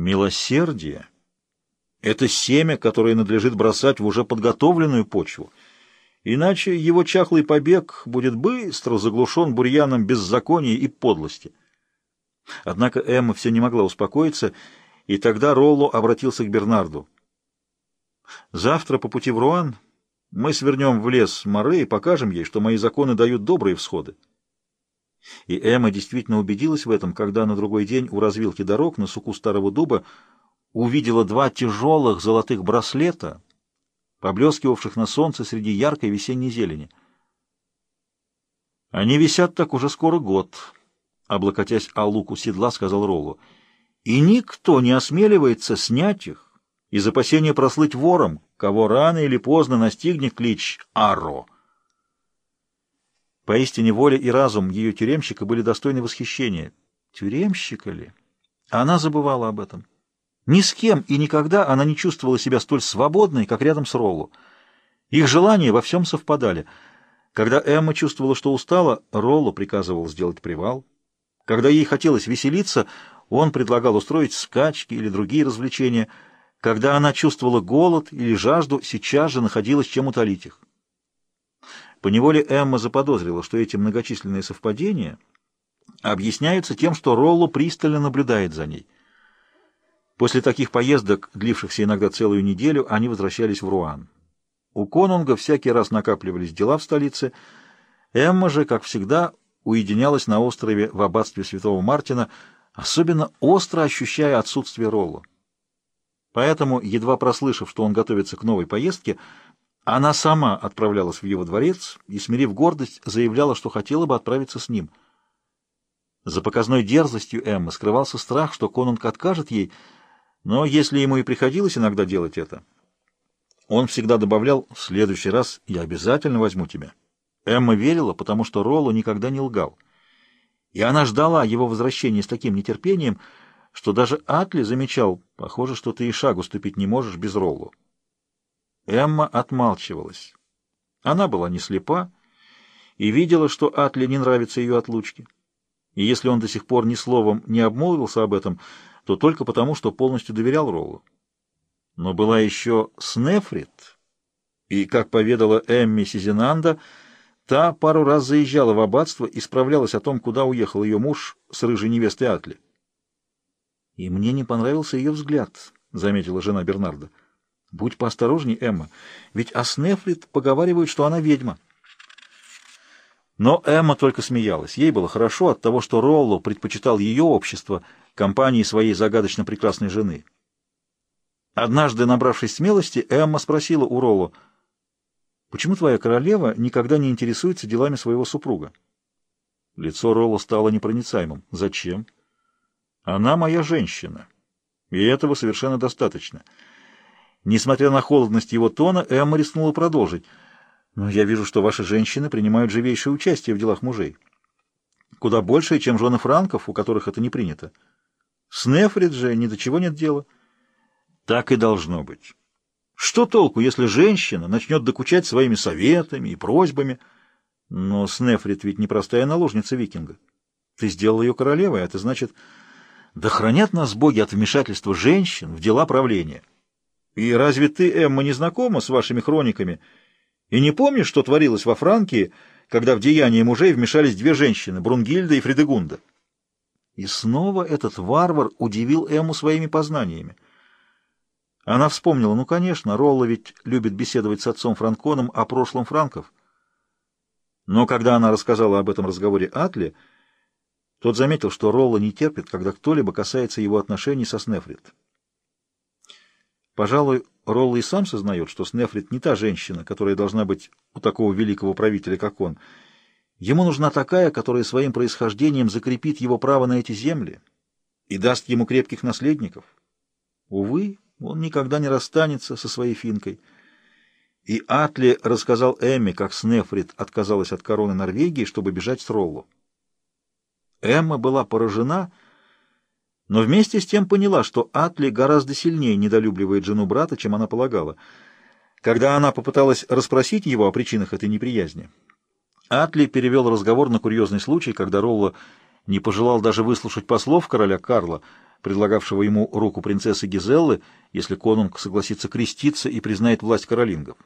Милосердие — это семя, которое надлежит бросать в уже подготовленную почву, иначе его чахлый побег будет быстро заглушен бурьяном беззакония и подлости. Однако Эмма все не могла успокоиться, и тогда Ролло обратился к Бернарду. «Завтра по пути в Руан мы свернем в лес Море и покажем ей, что мои законы дают добрые всходы». И Эмма действительно убедилась в этом, когда на другой день у развилки дорог на суку старого дуба увидела два тяжелых золотых браслета, поблескивавших на солнце среди яркой весенней зелени. «Они висят так уже скоро год», — облокотясь о луку седла, сказал Роллу. «И никто не осмеливается снять их из опасения прослыть вором, кого рано или поздно настигнет клич Аро». Поистине воля и разум ее тюремщика были достойны восхищения. Тюремщика ли? Она забывала об этом. Ни с кем и никогда она не чувствовала себя столь свободной, как рядом с Роллу. Их желания во всем совпадали. Когда Эмма чувствовала, что устала, Роллу приказывал сделать привал. Когда ей хотелось веселиться, он предлагал устроить скачки или другие развлечения. Когда она чувствовала голод или жажду, сейчас же находилось чем утолить их. Поневоле Эмма заподозрила, что эти многочисленные совпадения объясняются тем, что Ролло пристально наблюдает за ней. После таких поездок, длившихся иногда целую неделю, они возвращались в Руан. У Конунга всякий раз накапливались дела в столице. Эмма же, как всегда, уединялась на острове в аббатстве святого Мартина, особенно остро ощущая отсутствие Ролло. Поэтому, едва прослышав, что он готовится к новой поездке, она сама отправлялась в его дворец и, смирив гордость, заявляла, что хотела бы отправиться с ним. За показной дерзостью Эммы скрывался страх, что конунг откажет ей, но если ему и приходилось иногда делать это, он всегда добавлял «в следующий раз я обязательно возьму тебя». Эмма верила, потому что Роллу никогда не лгал. И она ждала его возвращения с таким нетерпением, что даже Атли замечал, похоже, что ты и шагу ступить не можешь без Роллу. Эмма отмалчивалась. Она была не слепа и видела, что Атли не нравится ее отлучки. И если он до сих пор ни словом не обмолвился об этом, то только потому, что полностью доверял Роллу. Но была еще Снефрит, и, как поведала Эмми Сизинанда, та пару раз заезжала в аббатство и справлялась о том, куда уехал ее муж с рыжей невестой Атли. «И мне не понравился ее взгляд», — заметила жена Бернарда. Будь поосторожней, Эмма, ведь о Снефрит поговаривают, что она ведьма. Но Эмма только смеялась. Ей было хорошо от того, что Ролло предпочитал ее общество компании своей загадочно прекрасной жены. Однажды, набравшись смелости, Эмма спросила у Ролло, «Почему твоя королева никогда не интересуется делами своего супруга?» Лицо Ролло стало непроницаемым. «Зачем?» «Она моя женщина, и этого совершенно достаточно». Несмотря на холодность его тона, Эмма рискнула продолжить. «Но я вижу, что ваши женщины принимают живейшее участие в делах мужей. Куда большее, чем жены франков, у которых это не принято. С Нефрит же ни до чего нет дела». «Так и должно быть. Что толку, если женщина начнет докучать своими советами и просьбами? Но Снефрит ведь непростая наложница викинга. Ты сделал ее королевой, а это значит, да хранят нас боги от вмешательства женщин в дела правления». И разве ты, Эмма, не знакома с вашими хрониками и не помнишь, что творилось во Франкии, когда в деяния мужей вмешались две женщины, Брунгильда и Фредегунда? И снова этот варвар удивил Эмму своими познаниями. Она вспомнила, ну, конечно, Ролла ведь любит беседовать с отцом Франконом о прошлом франков. Но когда она рассказала об этом разговоре Атли, тот заметил, что Ролла не терпит, когда кто-либо касается его отношений со Снефрит. Пожалуй, Ролла и сам сознает, что Снефрит не та женщина, которая должна быть у такого великого правителя, как он. Ему нужна такая, которая своим происхождением закрепит его право на эти земли и даст ему крепких наследников. Увы, он никогда не расстанется со своей финкой. И Атли рассказал Эмме, как Снефрит отказалась от короны Норвегии, чтобы бежать с Роллу. Эмма была поражена, но вместе с тем поняла, что Атли гораздо сильнее недолюбливает жену брата, чем она полагала. Когда она попыталась расспросить его о причинах этой неприязни, Атли перевел разговор на курьезный случай, когда Ролло не пожелал даже выслушать послов короля Карла, предлагавшего ему руку принцессы Гизеллы, если конунг согласится креститься и признает власть каролингов.